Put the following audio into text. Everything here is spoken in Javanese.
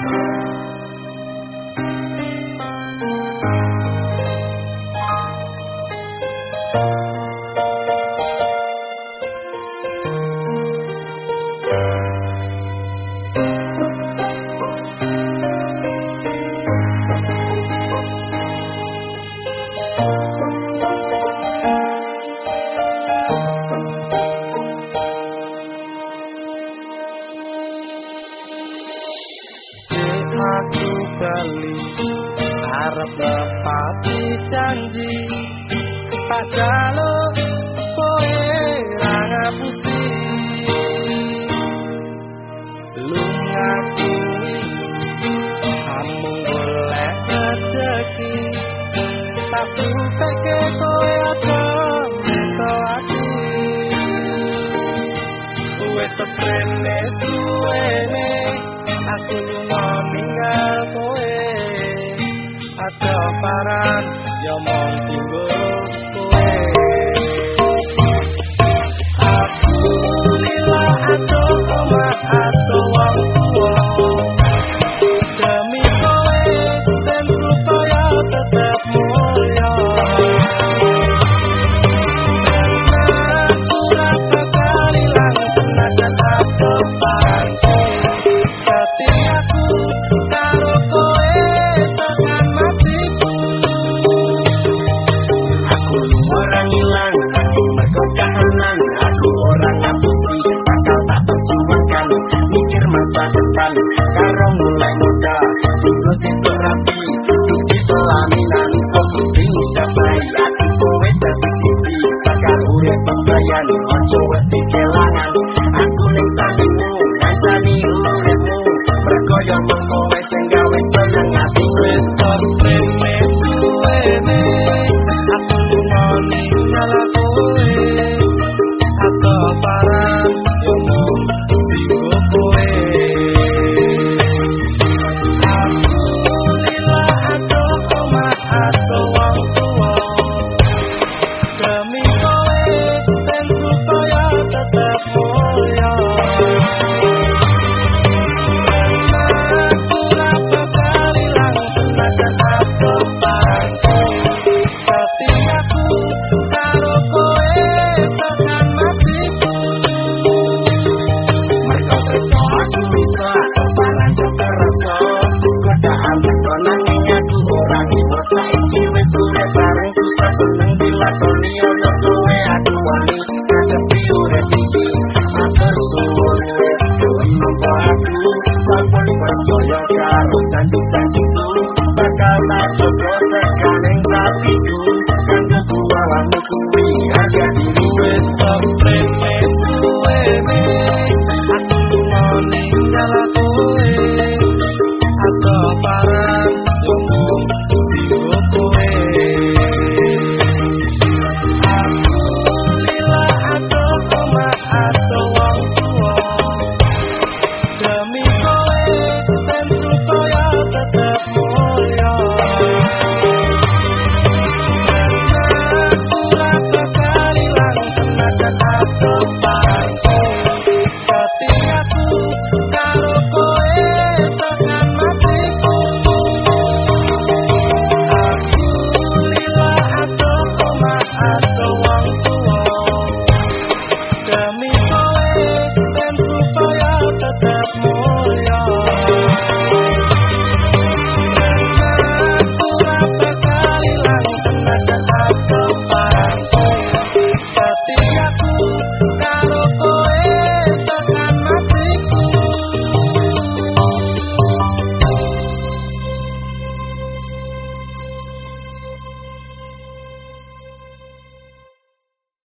Thank you. Arep lepati janji tak jaluk kowe ra ngapusi. Lunga amung golek rezeki. Tak bukake kowe aja meto ati wis teprene suwene aku lunga ninggal kowe at kaparan Yo ya, mong 안 좋.